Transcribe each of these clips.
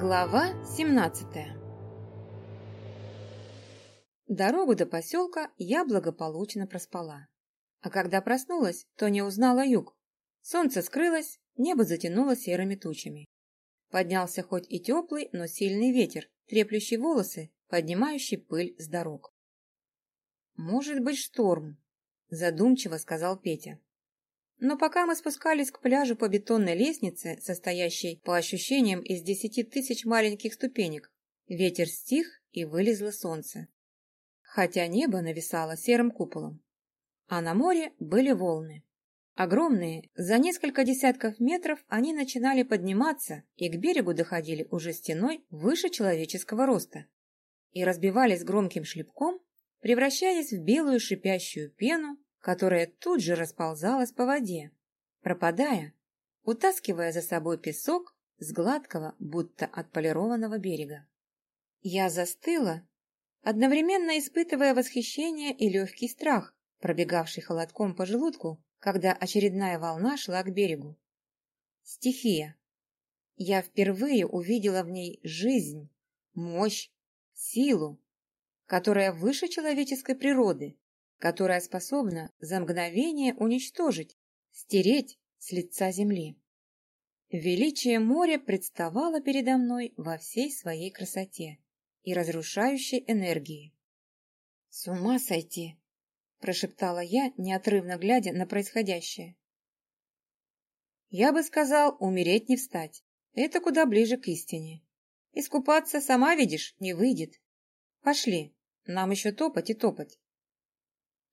Глава 17 Дорогу до поселка я благополучно проспала. А когда проснулась, то не узнала юг. Солнце скрылось, небо затянуло серыми тучами. Поднялся хоть и теплый, но сильный ветер, треплющий волосы, поднимающий пыль с дорог. «Может быть, шторм», — задумчиво сказал Петя. Но пока мы спускались к пляжу по бетонной лестнице, состоящей, по ощущениям, из десяти тысяч маленьких ступенек, ветер стих и вылезло солнце. Хотя небо нависало серым куполом. А на море были волны. Огромные, за несколько десятков метров они начинали подниматься и к берегу доходили уже стеной выше человеческого роста и разбивались громким шлепком, превращаясь в белую шипящую пену, которая тут же расползалась по воде, пропадая, утаскивая за собой песок с гладкого, будто отполированного берега. Я застыла, одновременно испытывая восхищение и легкий страх, пробегавший холодком по желудку, когда очередная волна шла к берегу. Стихия. Я впервые увидела в ней жизнь, мощь, силу, которая выше человеческой природы, которая способна за мгновение уничтожить, стереть с лица земли. Величие моря представало передо мной во всей своей красоте и разрушающей энергии. «С ума сойти!» – прошептала я, неотрывно глядя на происходящее. «Я бы сказал, умереть не встать. Это куда ближе к истине. Искупаться, сама видишь, не выйдет. Пошли, нам еще топать и топать».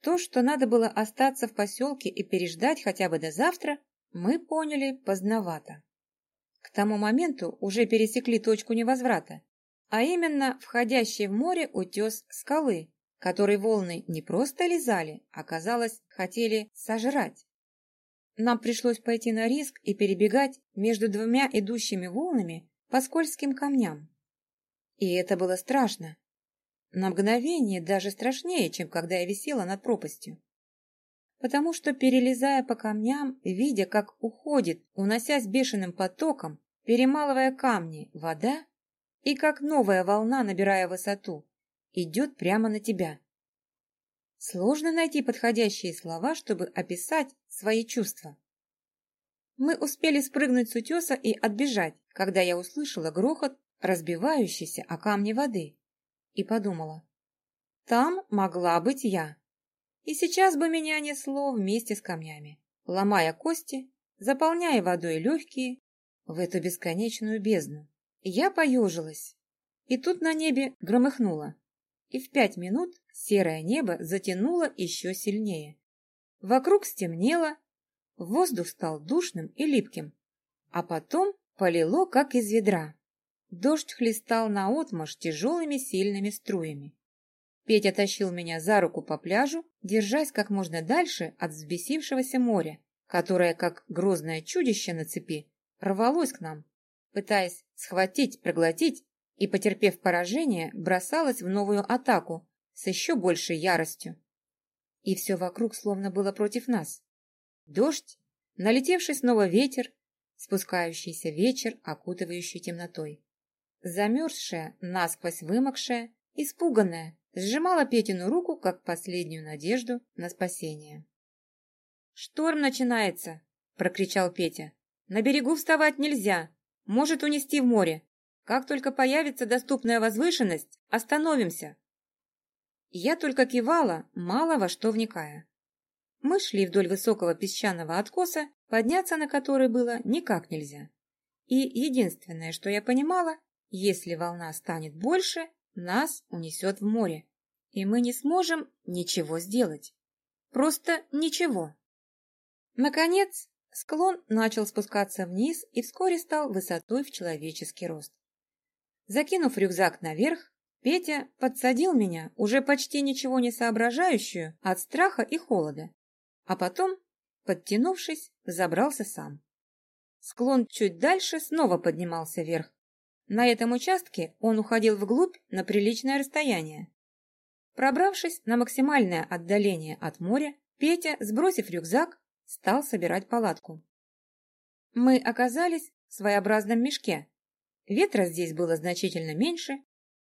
То, что надо было остаться в поселке и переждать хотя бы до завтра, мы поняли поздновато. К тому моменту уже пересекли точку невозврата, а именно входящий в море утес скалы, который волны не просто лизали, а, казалось, хотели сожрать. Нам пришлось пойти на риск и перебегать между двумя идущими волнами по скользким камням. И это было страшно, на мгновение даже страшнее, чем когда я висела над пропастью. Потому что, перелезая по камням, видя, как уходит, уносясь бешеным потоком, перемалывая камни, вода, и как новая волна, набирая высоту, идет прямо на тебя. Сложно найти подходящие слова, чтобы описать свои чувства. Мы успели спрыгнуть с утеса и отбежать, когда я услышала грохот, разбивающийся о камни воды и подумала. Там могла быть я. И сейчас бы меня несло вместе с камнями, ломая кости, заполняя водой легкие в эту бесконечную бездну. Я поежилась. И тут на небе громыхнуло. И в пять минут серое небо затянуло еще сильнее. Вокруг стемнело, воздух стал душным и липким, а потом полило, как из ведра. Дождь хлестал наотмашь тяжелыми сильными струями. Петя тащил меня за руку по пляжу, держась как можно дальше от взбесившегося моря, которое, как грозное чудище на цепи, рвалось к нам, пытаясь схватить, проглотить и, потерпев поражение, бросалось в новую атаку с еще большей яростью. И все вокруг словно было против нас. Дождь, налетевший снова ветер, спускающийся вечер, окутывающий темнотой. Замерзшая, насквозь вымокшая, испуганная, сжимала Петину руку, как последнюю надежду на спасение. «Шторм начинается!» – прокричал Петя. «На берегу вставать нельзя! Может унести в море! Как только появится доступная возвышенность, остановимся!» Я только кивала, мало во что вникая. Мы шли вдоль высокого песчаного откоса, подняться на который было никак нельзя. И единственное, что я понимала, если волна станет больше, нас унесет в море, и мы не сможем ничего сделать. Просто ничего. Наконец, склон начал спускаться вниз и вскоре стал высотой в человеческий рост. Закинув рюкзак наверх, Петя подсадил меня, уже почти ничего не соображающую, от страха и холода, а потом, подтянувшись, забрался сам. Склон чуть дальше снова поднимался вверх, на этом участке он уходил вглубь на приличное расстояние. Пробравшись на максимальное отдаление от моря, Петя, сбросив рюкзак, стал собирать палатку. Мы оказались в своеобразном мешке. Ветра здесь было значительно меньше,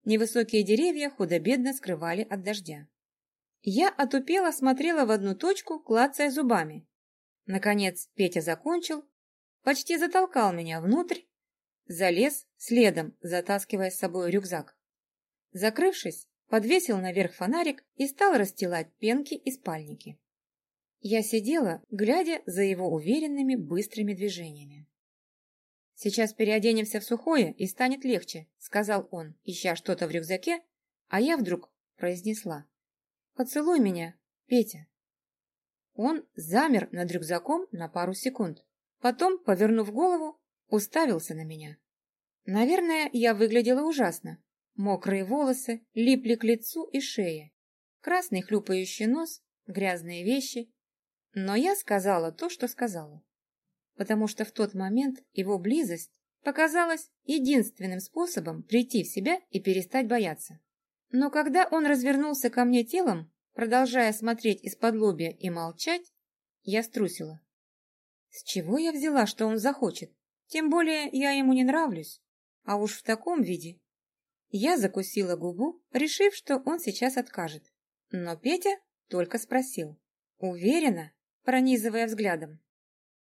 невысокие деревья худо-бедно скрывали от дождя. Я отупела смотрела в одну точку, клацая зубами. Наконец Петя закончил, почти затолкал меня внутрь, залез следом, затаскивая с собой рюкзак. Закрывшись, подвесил наверх фонарик и стал расстилать пенки и спальники. Я сидела, глядя за его уверенными быстрыми движениями. «Сейчас переоденемся в сухое и станет легче», — сказал он, ища что-то в рюкзаке, а я вдруг произнесла. «Поцелуй меня, Петя». Он замер над рюкзаком на пару секунд, потом, повернув голову, уставился на меня. Наверное, я выглядела ужасно. Мокрые волосы липли к лицу и шее, красный хлюпающий нос, грязные вещи. Но я сказала то, что сказала потому что в тот момент его близость показалась единственным способом прийти в себя и перестать бояться. Но когда он развернулся ко мне телом, продолжая смотреть из-под лобья и молчать, я струсила. С чего я взяла, что он захочет? Тем более я ему не нравлюсь. А уж в таком виде. Я закусила губу, решив, что он сейчас откажет. Но Петя только спросил. Уверена, пронизывая взглядом.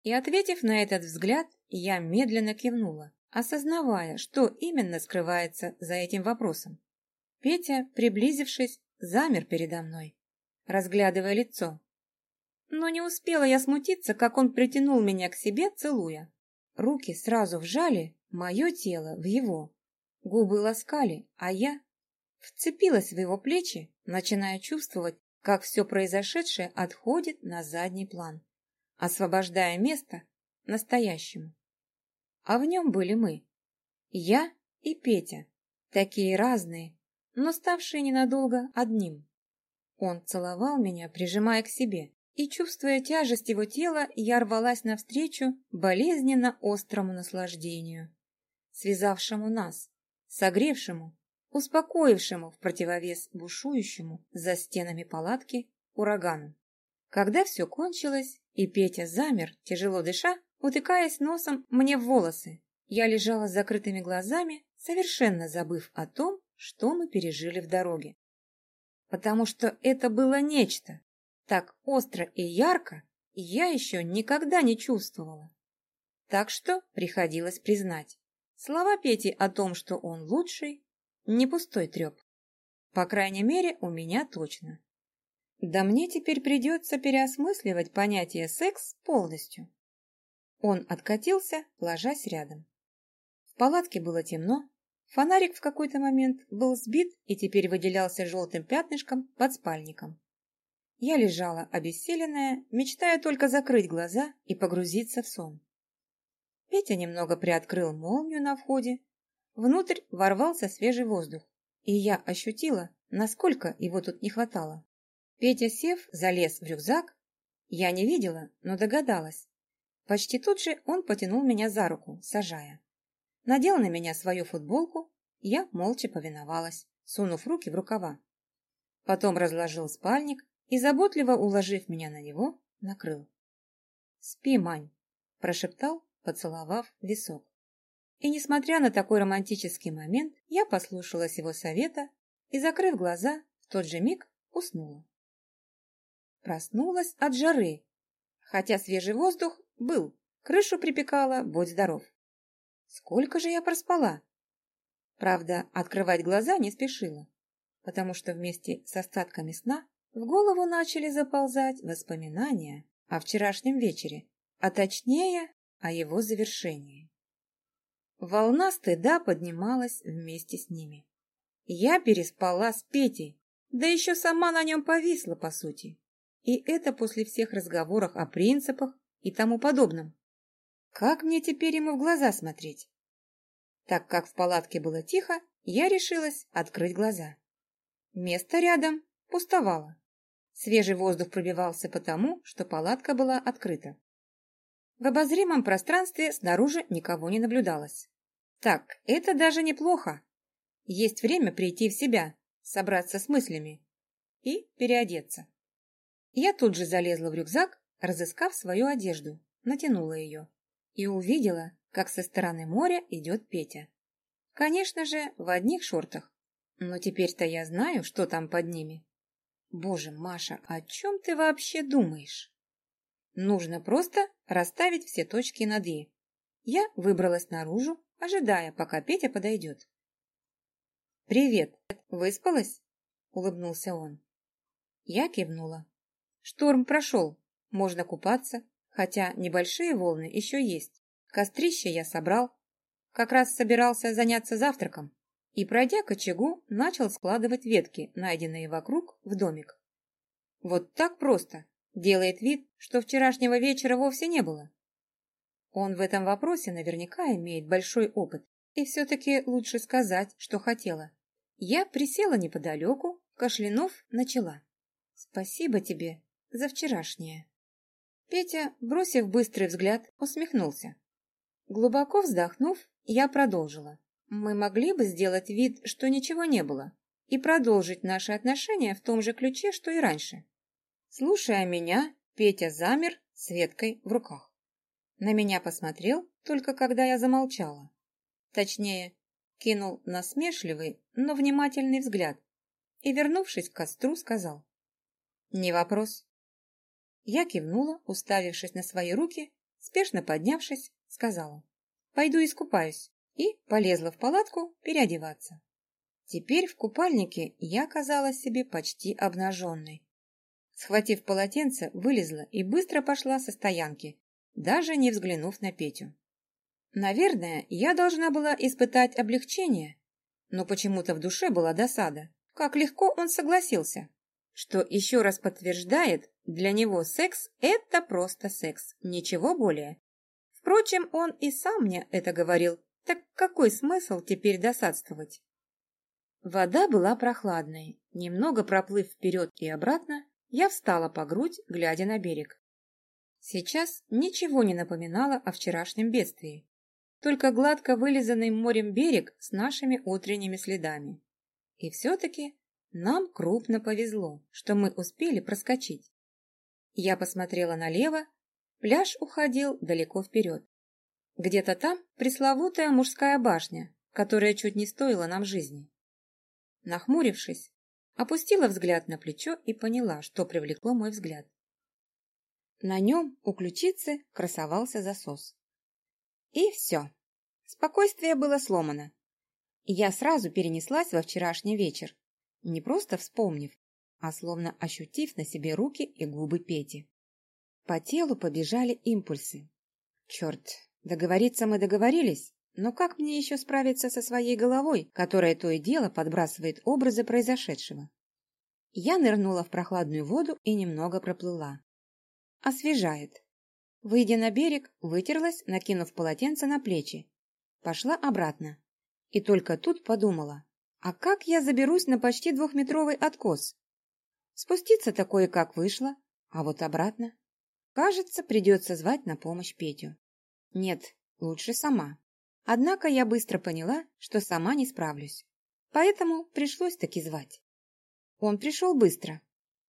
И ответив на этот взгляд, я медленно кивнула, осознавая, что именно скрывается за этим вопросом. Петя, приблизившись, замер передо мной, разглядывая лицо. Но не успела я смутиться, как он притянул меня к себе, целуя. Руки сразу вжали мое тело в его. Губы ласкали, а я вцепилась в его плечи, начиная чувствовать, как все произошедшее отходит на задний план освобождая место настоящему. А в нем были мы. Я и Петя, такие разные, но ставшие ненадолго одним. Он целовал меня, прижимая к себе, и, чувствуя тяжесть его тела, я рвалась навстречу болезненно острому наслаждению, связавшему нас, согревшему, успокоившему в противовес бушующему за стенами палатки урагану. Когда все кончилось, и Петя замер, тяжело дыша, утыкаясь носом мне в волосы. Я лежала с закрытыми глазами, совершенно забыв о том, что мы пережили в дороге. Потому что это было нечто, так остро и ярко, я еще никогда не чувствовала. Так что приходилось признать, слова Пети о том, что он лучший, не пустой треп. По крайней мере, у меня точно. Да мне теперь придется переосмысливать понятие «секс» полностью. Он откатился, ложась рядом. В палатке было темно, фонарик в какой-то момент был сбит и теперь выделялся желтым пятнышком под спальником. Я лежала обессиленная, мечтая только закрыть глаза и погрузиться в сон. Петя немного приоткрыл молнию на входе. Внутрь ворвался свежий воздух, и я ощутила, насколько его тут не хватало. Петя, сев, залез в рюкзак. Я не видела, но догадалась. Почти тут же он потянул меня за руку, сажая. Надел на меня свою футболку, я молча повиновалась, сунув руки в рукава. Потом разложил спальник и, заботливо уложив меня на него, накрыл. «Спи, Мань», – прошептал, поцеловав висок. И, несмотря на такой романтический момент, я послушалась его совета и, закрыв глаза, в тот же миг уснула. Проснулась от жары, хотя свежий воздух был, крышу припекала, будь здоров. Сколько же я проспала? Правда, открывать глаза не спешила, потому что вместе с остатками сна в голову начали заползать воспоминания о вчерашнем вечере, а точнее о его завершении. Волна стыда поднималась вместе с ними. Я переспала с Петей, да еще сама на нем повисла, по сути. И это после всех разговоров о принципах и тому подобном. Как мне теперь ему в глаза смотреть? Так как в палатке было тихо, я решилась открыть глаза. Место рядом пустовало. Свежий воздух пробивался потому, что палатка была открыта. В обозримом пространстве снаружи никого не наблюдалось. Так, это даже неплохо. Есть время прийти в себя, собраться с мыслями и переодеться. Я тут же залезла в рюкзак, разыскав свою одежду, натянула ее и увидела, как со стороны моря идет Петя. Конечно же, в одних шортах. Но теперь-то я знаю, что там под ними. Боже, Маша, о чем ты вообще думаешь? Нужно просто расставить все точки над «и». Я выбралась наружу, ожидая, пока Петя подойдет. «Привет! Выспалась?» — улыбнулся он. Я кивнула. Шторм прошел, можно купаться, хотя небольшие волны еще есть. Кострище я собрал, как раз собирался заняться завтраком и, пройдя к очагу, начал складывать ветки, найденные вокруг, в домик. Вот так просто. Делает вид, что вчерашнего вечера вовсе не было. Он в этом вопросе наверняка имеет большой опыт, и все-таки лучше сказать, что хотела. Я присела неподалеку, кашлянув начала. «Спасибо тебе за вчерашнее». Петя, бросив быстрый взгляд, усмехнулся. Глубоко вздохнув, я продолжила. Мы могли бы сделать вид, что ничего не было, и продолжить наши отношения в том же ключе, что и раньше. Слушая меня, Петя замер с веткой в руках. На меня посмотрел только когда я замолчала. Точнее, кинул насмешливый, но внимательный взгляд и, вернувшись к костру, сказал. «Не вопрос». Я кивнула, уставившись на свои руки, спешно поднявшись, сказала. «Пойду искупаюсь» и полезла в палатку переодеваться. Теперь в купальнике я казалась себе почти обнаженной. Схватив полотенце, вылезла и быстро пошла со стоянки, даже не взглянув на Петю. Наверное, я должна была испытать облегчение, но почему-то в душе была досада. Как легко он согласился, что еще раз подтверждает, для него секс – это просто секс, ничего более. Впрочем, он и сам мне это говорил, так какой смысл теперь досадствовать? Вода была прохладной, немного проплыв вперед и обратно, я встала по грудь, глядя на берег. Сейчас ничего не напоминало о вчерашнем бедствии, только гладко вылизанный морем берег с нашими утренними следами. И все-таки нам крупно повезло, что мы успели проскочить. Я посмотрела налево, пляж уходил далеко вперед. Где-то там пресловутая мужская башня, которая чуть не стоила нам жизни. Нахмурившись, Опустила взгляд на плечо и поняла, что привлекло мой взгляд. На нем у ключицы красовался засос. И все. Спокойствие было сломано. Я сразу перенеслась во вчерашний вечер, не просто вспомнив, а словно ощутив на себе руки и губы Пети. По телу побежали импульсы. Черт, договориться мы договорились, но как мне еще справиться со своей головой, которая то и дело подбрасывает образы произошедшего? Я нырнула в прохладную воду и немного проплыла. Освежает. Выйдя на берег, вытерлась, накинув полотенце на плечи. Пошла обратно. И только тут подумала, а как я заберусь на почти двухметровый откос? Спуститься такое, как вышло, а вот обратно. Кажется, придется звать на помощь Петю. Нет, лучше сама. Однако я быстро поняла, что сама не справлюсь. Поэтому пришлось таки звать. Он пришел быстро.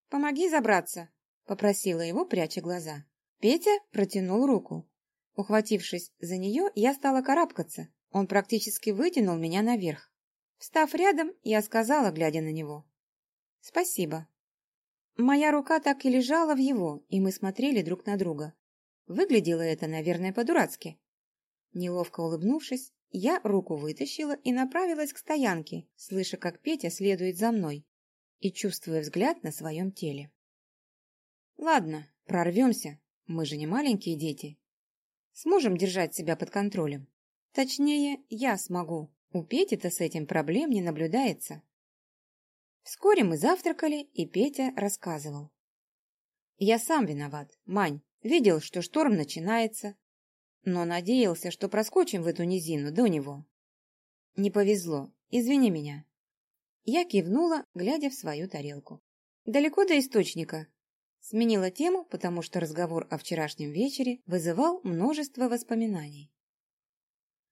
«Помоги забраться», — попросила его, пряча глаза. Петя протянул руку. Ухватившись за нее, я стала карабкаться. Он практически вытянул меня наверх. Встав рядом, я сказала, глядя на него. «Спасибо». Моя рука так и лежала в его, и мы смотрели друг на друга. Выглядело это, наверное, по-дурацки. Неловко улыбнувшись, я руку вытащила и направилась к стоянке, слыша, как Петя следует за мной и чувствуя взгляд на своем теле. Ладно, прорвемся, мы же не маленькие дети. Сможем держать себя под контролем. Точнее, я смогу. У Пети-то с этим проблем не наблюдается. Вскоре мы завтракали, и Петя рассказывал. Я сам виноват, Мань. Видел, что шторм начинается, но надеялся, что проскочим в эту низину до него. Не повезло, извини меня. Я кивнула, глядя в свою тарелку. Далеко до источника. Сменила тему, потому что разговор о вчерашнем вечере вызывал множество воспоминаний.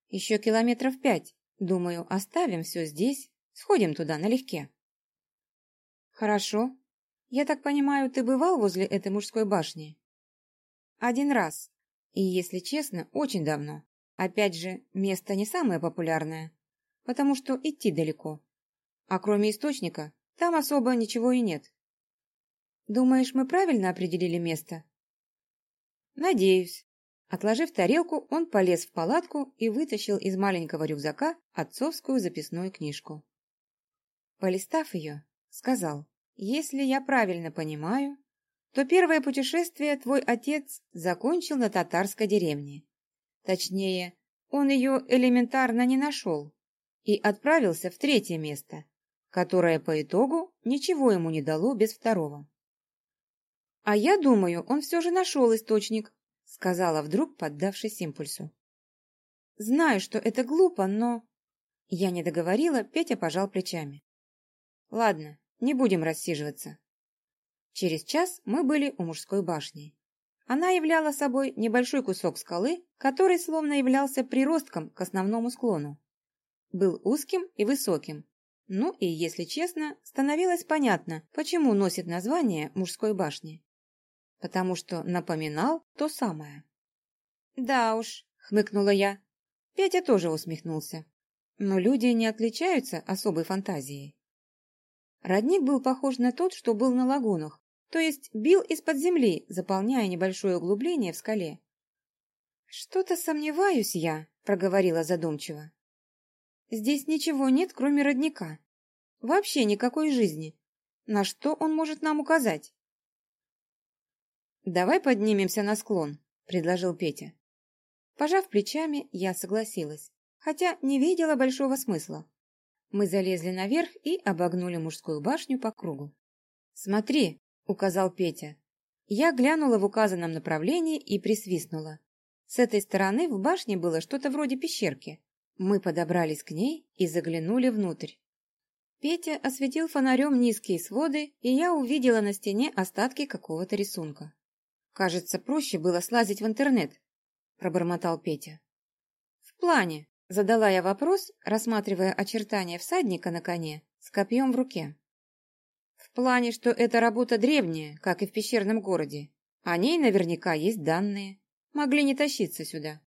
Еще километров пять. Думаю, оставим все здесь, сходим туда налегке. Хорошо. Я так понимаю, ты бывал возле этой мужской башни? Один раз, и, если честно, очень давно. Опять же, место не самое популярное. потому что идти далеко. А кроме источника, там особо ничего и нет. Думаешь, мы правильно определили место? Надеюсь. Отложив тарелку, он полез в палатку и вытащил из маленького рюкзака отцовскую записную книжку. Полистав ее, сказал, «Если я правильно понимаю, то первое путешествие твой отец закончил на татарской деревне. Точнее, он ее элементарно не нашел и отправился в третье место, которое по итогу ничего ему не дало без второго. «А я думаю, он все же нашел источник», — сказала вдруг, поддавшись импульсу. «Знаю, что это глупо, но...» Я не договорила, Петя пожал плечами. «Ладно, не будем рассиживаться». Через час мы были у мужской башни. Она являла собой небольшой кусок скалы, который словно являлся приростком к основному склону. Был узким и высоким. Ну и, если честно, становилось понятно, почему носит название мужской башни потому что напоминал то самое. «Да уж», — хмыкнула я. Петя тоже усмехнулся. Но люди не отличаются особой фантазией. Родник был похож на тот, что был на лагунах, то есть бил из-под земли, заполняя небольшое углубление в скале. «Что-то сомневаюсь я», — проговорила задумчиво. «Здесь ничего нет, кроме родника. Вообще никакой жизни. На что он может нам указать?» «Давай поднимемся на склон», — предложил Петя. Пожав плечами, я согласилась, хотя не видела большого смысла. Мы залезли наверх и обогнули мужскую башню по кругу. «Смотри», — указал Петя. Я глянула в указанном направлении и присвистнула. С этой стороны в башне было что-то вроде пещерки. Мы подобрались к ней и заглянули внутрь. Петя осветил фонарем низкие своды, и я увидела на стене остатки какого-то рисунка. Кажется, проще было слазить в интернет, пробормотал Петя. В плане, задала я вопрос, рассматривая очертания всадника на коне с копьем в руке. В плане, что эта работа древняя, как и в пещерном городе. О ней наверняка есть данные. Могли не тащиться сюда.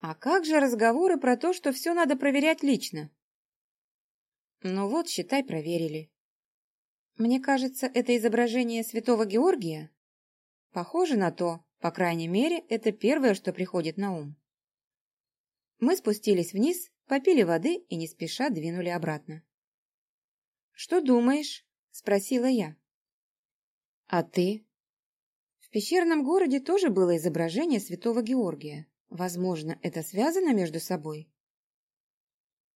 А как же разговоры про то, что все надо проверять лично? Ну вот, считай, проверили. Мне кажется, это изображение святого Георгия Похоже на то, по крайней мере, это первое, что приходит на ум. Мы спустились вниз, попили воды и не спеша двинули обратно. «Что думаешь?» – спросила я. «А ты?» В пещерном городе тоже было изображение святого Георгия. Возможно, это связано между собой?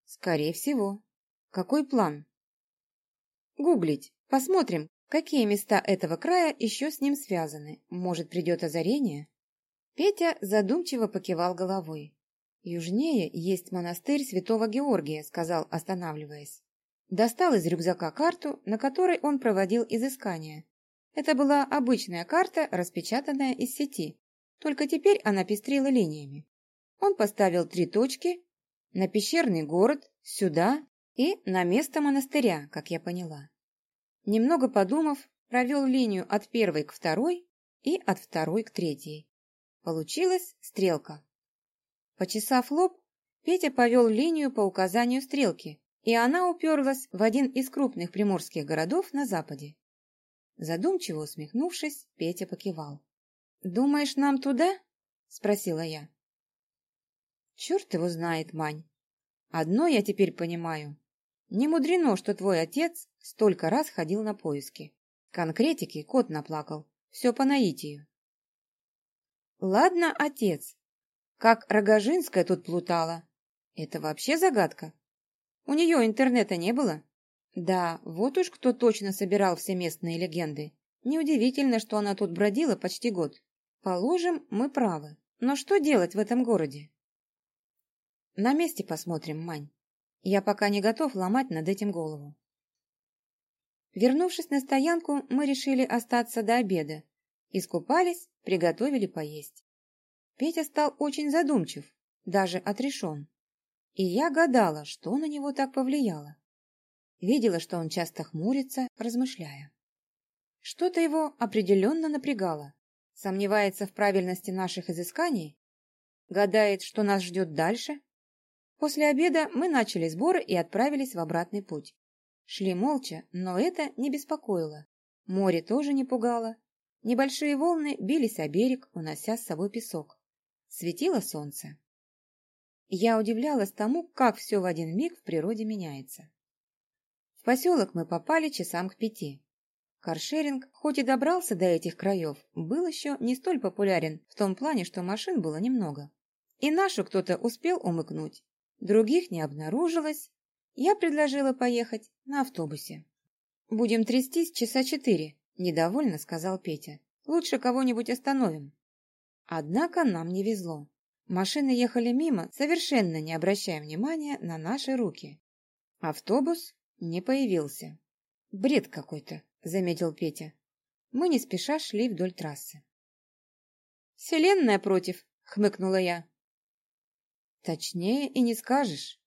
Скорее всего. Какой план? Гуглить. Посмотрим, Какие места этого края еще с ним связаны? Может, придет озарение? Петя задумчиво покивал головой. «Южнее есть монастырь святого Георгия», — сказал, останавливаясь. Достал из рюкзака карту, на которой он проводил изыскания. Это была обычная карта, распечатанная из сети, только теперь она пестрила линиями. Он поставил три точки на пещерный город, сюда и на место монастыря, как я поняла. Немного подумав, провел линию от первой к второй и от второй к третьей. Получилась стрелка. Почесав лоб, Петя повел линию по указанию стрелки, и она уперлась в один из крупных приморских городов на западе. Задумчиво усмехнувшись, Петя покивал. «Думаешь, нам туда?» — спросила я. «Черт его знает, Мань. Одно я теперь понимаю. Не мудрено, что твой отец столько раз ходил на поиски. Конкретики кот наплакал. Все по наитию. Ладно, отец. Как Рогожинская тут плутала. Это вообще загадка. У нее интернета не было? Да, вот уж кто точно собирал все местные легенды. Неудивительно, что она тут бродила почти год. Положим, мы правы. Но что делать в этом городе? На месте посмотрим, Мань. Я пока не готов ломать над этим голову. Вернувшись на стоянку, мы решили остаться до обеда. Искупались, приготовили поесть. Петя стал очень задумчив, даже отрешен. И я гадала, что на него так повлияло. Видела, что он часто хмурится, размышляя. Что-то его определенно напрягало. Сомневается в правильности наших изысканий? Гадает, что нас ждет дальше? После обеда мы начали сборы и отправились в обратный путь. Шли молча, но это не беспокоило. Море тоже не пугало. Небольшие волны бились о берег, унося с собой песок. Светило солнце. Я удивлялась тому, как все в один миг в природе меняется. В поселок мы попали часам к пяти. Каршеринг, хоть и добрался до этих краев, был еще не столь популярен в том плане, что машин было немного. И нашу кто-то успел умыкнуть, Других не обнаружилось. Я предложила поехать на автобусе. «Будем трястись часа четыре», — недовольно сказал Петя. «Лучше кого-нибудь остановим». Однако нам не везло. Машины ехали мимо, совершенно не обращая внимания на наши руки. Автобус не появился. «Бред какой-то», — заметил Петя. Мы не спеша шли вдоль трассы. «Вселенная против», — хмыкнула я. Точнее и не скажешь.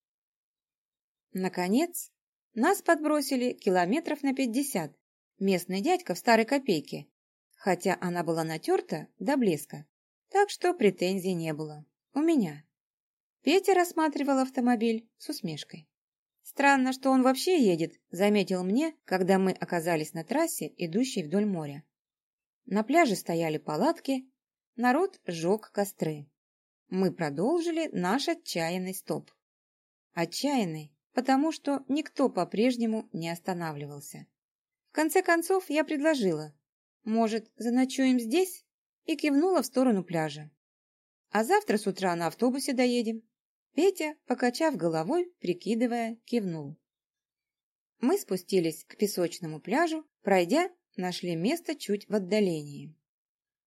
Наконец, нас подбросили километров на пятьдесят. Местный дядька в старой копейке, хотя она была натерта до блеска, так что претензий не было. У меня. Петя рассматривал автомобиль с усмешкой. «Странно, что он вообще едет», — заметил мне, когда мы оказались на трассе, идущей вдоль моря. На пляже стояли палатки, народ сжег костры мы продолжили наш отчаянный стоп. Отчаянный, потому что никто по-прежнему не останавливался. В конце концов я предложила, может, заночуем здесь? И кивнула в сторону пляжа. А завтра с утра на автобусе доедем. Петя, покачав головой, прикидывая, кивнул. Мы спустились к песочному пляжу, пройдя, нашли место чуть в отдалении.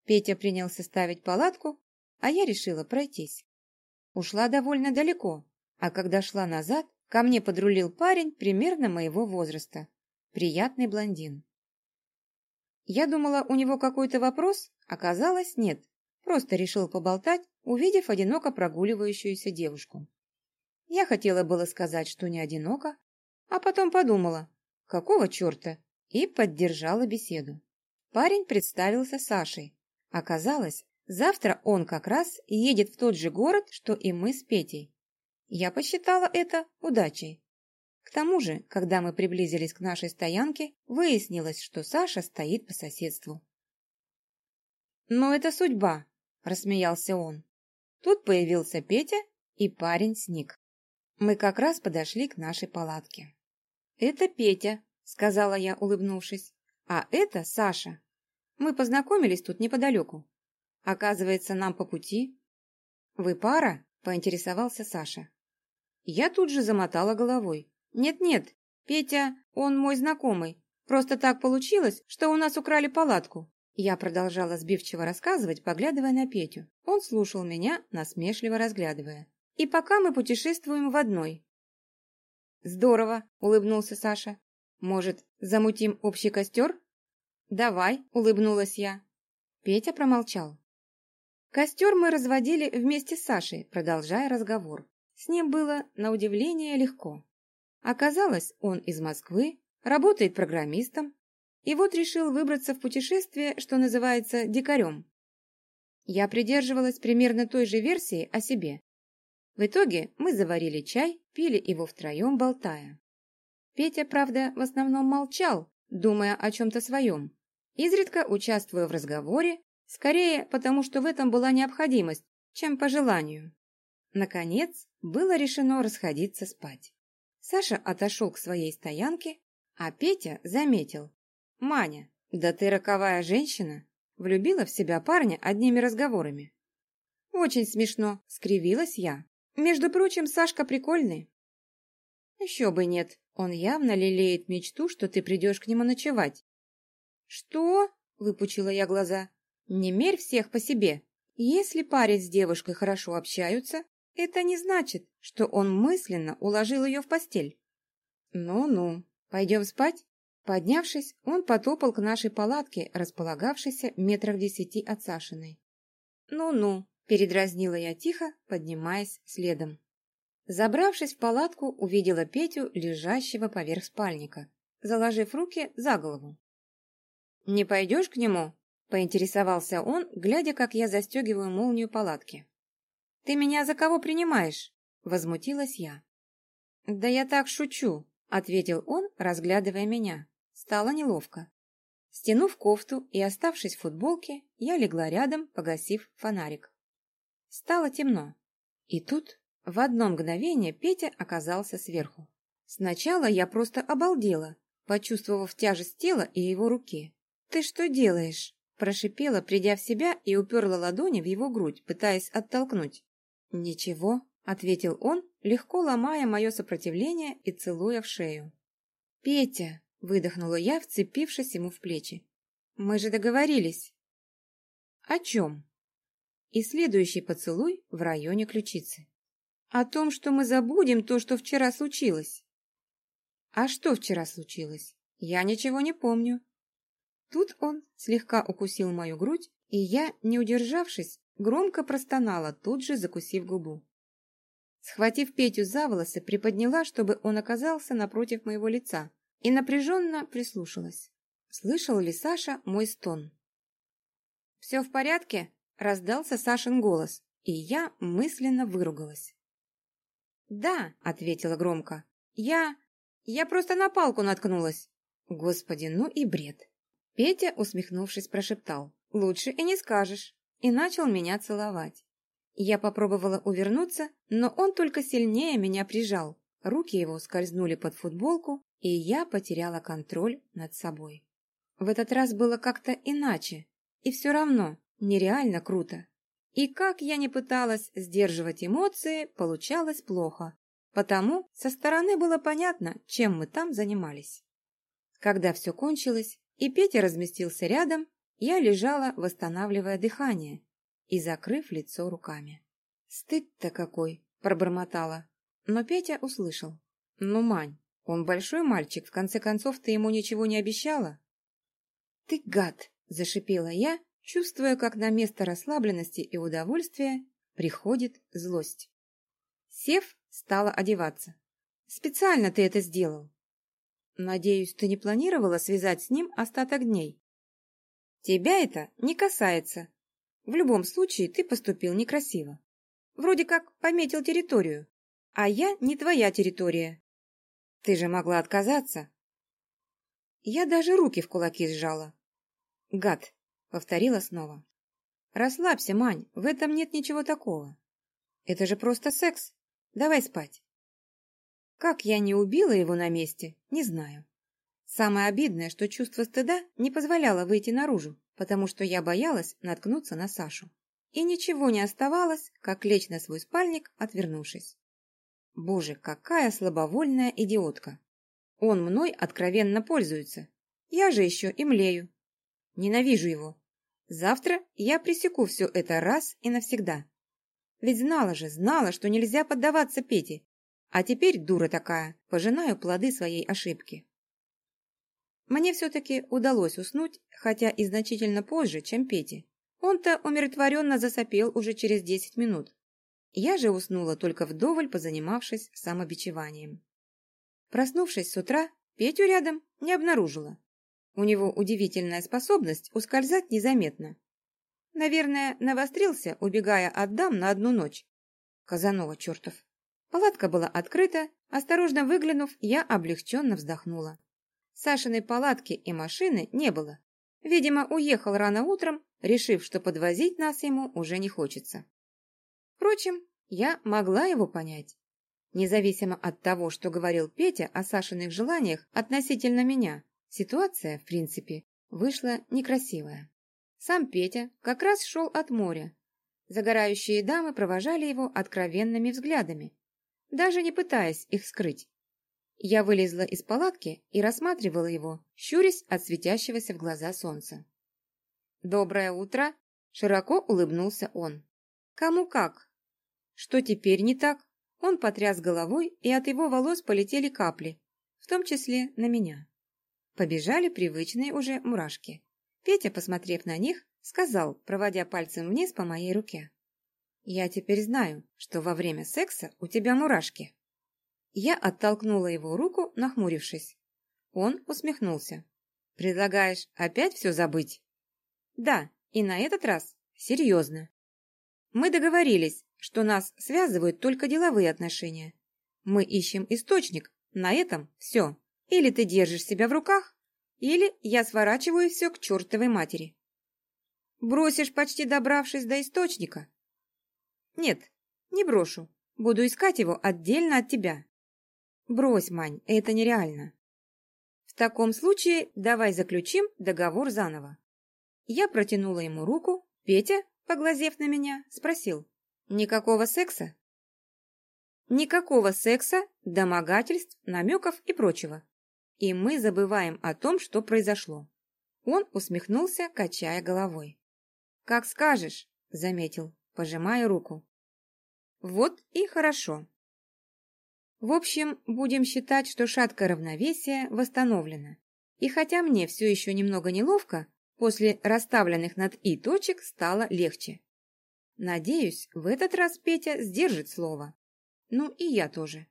Петя принялся ставить палатку, а я решила пройтись. Ушла довольно далеко, а когда шла назад, ко мне подрулил парень примерно моего возраста. Приятный блондин. Я думала, у него какой-то вопрос, оказалось, нет. Просто решил поболтать, увидев одиноко прогуливающуюся девушку. Я хотела было сказать, что не одиноко, а потом подумала, какого черта, и поддержала беседу. Парень представился Сашей. Оказалось, Завтра он как раз едет в тот же город, что и мы с Петей. Я посчитала это удачей. К тому же, когда мы приблизились к нашей стоянке, выяснилось, что Саша стоит по соседству. «Но это судьба», — рассмеялся он. Тут появился Петя, и парень сник. Мы как раз подошли к нашей палатке. «Это Петя», — сказала я, улыбнувшись. «А это Саша. Мы познакомились тут неподалеку. Оказывается, нам по пути. Вы пара? Поинтересовался Саша. Я тут же замотала головой. Нет-нет, Петя, он мой знакомый. Просто так получилось, что у нас украли палатку. Я продолжала сбивчиво рассказывать, поглядывая на Петю. Он слушал меня, насмешливо разглядывая. И пока мы путешествуем в одной. Здорово, улыбнулся Саша. Может, замутим общий костер? Давай, улыбнулась я. Петя промолчал. Костер мы разводили вместе с Сашей, продолжая разговор. С ним было, на удивление, легко. Оказалось, он из Москвы, работает программистом, и вот решил выбраться в путешествие, что называется дикарем. Я придерживалась примерно той же версии о себе. В итоге мы заварили чай, пили его втроем, болтая. Петя, правда, в основном молчал, думая о чем-то своем, изредка участвуя в разговоре Скорее, потому что в этом была необходимость, чем по желанию. Наконец, было решено расходиться спать. Саша отошел к своей стоянке, а Петя заметил. «Маня, да ты роковая женщина!» Влюбила в себя парня одними разговорами. «Очень смешно», — скривилась я. «Между прочим, Сашка прикольный». «Еще бы нет. Он явно лелеет мечту, что ты придешь к нему ночевать». «Что?» — выпучила я глаза. Не мерь всех по себе. Если парень с девушкой хорошо общаются, это не значит, что он мысленно уложил ее в постель. Ну-ну, пойдем спать? Поднявшись, он потопал к нашей палатке, располагавшейся метрах десяти от Сашиной. Ну-ну, передразнила я тихо, поднимаясь следом. Забравшись в палатку, увидела Петю, лежащего поверх спальника, заложив руки за голову. «Не пойдешь к нему?» Поинтересовался он, глядя, как я застегиваю молнию палатки. «Ты меня за кого принимаешь?» Возмутилась я. «Да я так шучу», — ответил он, разглядывая меня. Стало неловко. Стянув кофту и оставшись в футболке, я легла рядом, погасив фонарик. Стало темно. И тут в одно мгновение Петя оказался сверху. Сначала я просто обалдела, почувствовав тяжесть тела и его руки. «Ты что делаешь?» – прошипела, придя в себя и уперла ладони в его грудь, пытаясь оттолкнуть. «Ничего», – ответил он, легко ломая мое сопротивление и целуя в шею. «Петя!» – выдохнула я, вцепившись ему в плечи. «Мы же договорились!» «О чем?» И следующий поцелуй в районе ключицы. «О том, что мы забудем то, что вчера случилось!» «А что вчера случилось? Я ничего не помню». Тут он слегка укусил мою грудь, и я, не удержавшись, громко простонала, тут же закусив губу. Схватив Петю за волосы, приподняла, чтобы он оказался напротив моего лица, и напряженно прислушалась. Слышал ли Саша мой стон? «Все в порядке?» — раздался Сашин голос, и я мысленно выругалась. «Да», — ответила громко, — «я... Я просто на палку наткнулась. Господи, ну и бред. Петя, усмехнувшись, прошептал. Лучше и не скажешь. И начал меня целовать. Я попробовала увернуться, но он только сильнее меня прижал. Руки его скользнули под футболку, и я потеряла контроль над собой. В этот раз было как-то иначе, и все равно нереально круто. И как я не пыталась сдерживать эмоции, получалось плохо потому со стороны было понятно, чем мы там занимались. Когда все кончилось, и Петя разместился рядом, я лежала, восстанавливая дыхание и закрыв лицо руками. «Стыд-то какой!» – пробормотала. Но Петя услышал. «Ну, Мань, он большой мальчик, в конце концов ты ему ничего не обещала?» «Ты гад!» – зашипела я, чувствуя, как на место расслабленности и удовольствия приходит злость. Сев, стала одеваться. «Специально ты это сделал!» «Надеюсь, ты не планировала связать с ним остаток дней?» «Тебя это не касается. В любом случае ты поступил некрасиво. Вроде как пометил территорию, а я не твоя территория. Ты же могла отказаться!» Я даже руки в кулаки сжала. «Гад!» — повторила снова. «Расслабься, Мань, в этом нет ничего такого. Это же просто секс. Давай спать. Как я не убила его на месте, не знаю. Самое обидное, что чувство стыда не позволяло выйти наружу, потому что я боялась наткнуться на Сашу. И ничего не оставалось, как лечь на свой спальник, отвернувшись. Боже, какая слабовольная идиотка! Он мной откровенно пользуется. Я же еще и млею. Ненавижу его. Завтра я пресеку все это раз и навсегда. Ведь знала же, знала, что нельзя поддаваться Пете. А теперь, дура такая, пожинаю плоды своей ошибки. Мне все-таки удалось уснуть, хотя и значительно позже, чем Пете. Он-то умиротворенно засопел уже через десять минут. Я же уснула только вдоволь, позанимавшись самобичеванием. Проснувшись с утра, Петю рядом не обнаружила. У него удивительная способность ускользать незаметно. Наверное, навострился, убегая от дам на одну ночь. Казанова чертов. Палатка была открыта. Осторожно выглянув, я облегченно вздохнула. Сашиной палатки и машины не было. Видимо, уехал рано утром, решив, что подвозить нас ему уже не хочется. Впрочем, я могла его понять. Независимо от того, что говорил Петя о Сашиных желаниях относительно меня, ситуация, в принципе, вышла некрасивая. Сам Петя как раз шел от моря. Загорающие дамы провожали его откровенными взглядами, даже не пытаясь их скрыть. Я вылезла из палатки и рассматривала его, щурясь от светящегося в глаза солнца. «Доброе утро!» — широко улыбнулся он. «Кому как?» «Что теперь не так?» Он потряс головой, и от его волос полетели капли, в том числе на меня. Побежали привычные уже мурашки. Петя, посмотрев на них, сказал, проводя пальцем вниз по моей руке. «Я теперь знаю, что во время секса у тебя мурашки». Я оттолкнула его руку, нахмурившись. Он усмехнулся. «Предлагаешь опять все забыть?» «Да, и на этот раз серьезно. Мы договорились, что нас связывают только деловые отношения. Мы ищем источник, на этом все. Или ты держишь себя в руках, или я сворачиваю все к чертовой матери. Бросишь, почти добравшись до источника? Нет, не брошу. Буду искать его отдельно от тебя. Брось, Мань, это нереально. В таком случае давай заключим договор заново. Я протянула ему руку, Петя, поглазев на меня, спросил. Никакого секса? Никакого секса, домогательств, намеков и прочего. И мы забываем о том, что произошло. Он усмехнулся, качая головой. «Как скажешь», — заметил, пожимая руку. «Вот и хорошо». В общем, будем считать, что шаткое равновесие восстановлено. И хотя мне все еще немного неловко, после расставленных над «и» точек стало легче. Надеюсь, в этот раз Петя сдержит слово. Ну и я тоже.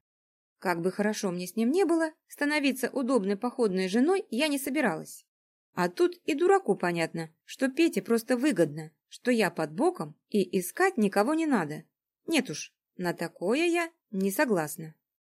Как бы хорошо мне с ним не было, становиться удобной походной женой я не собиралась. А тут и дураку понятно, что Пете просто выгодно, что я под боком и искать никого не надо. Нет уж, на такое я не согласна.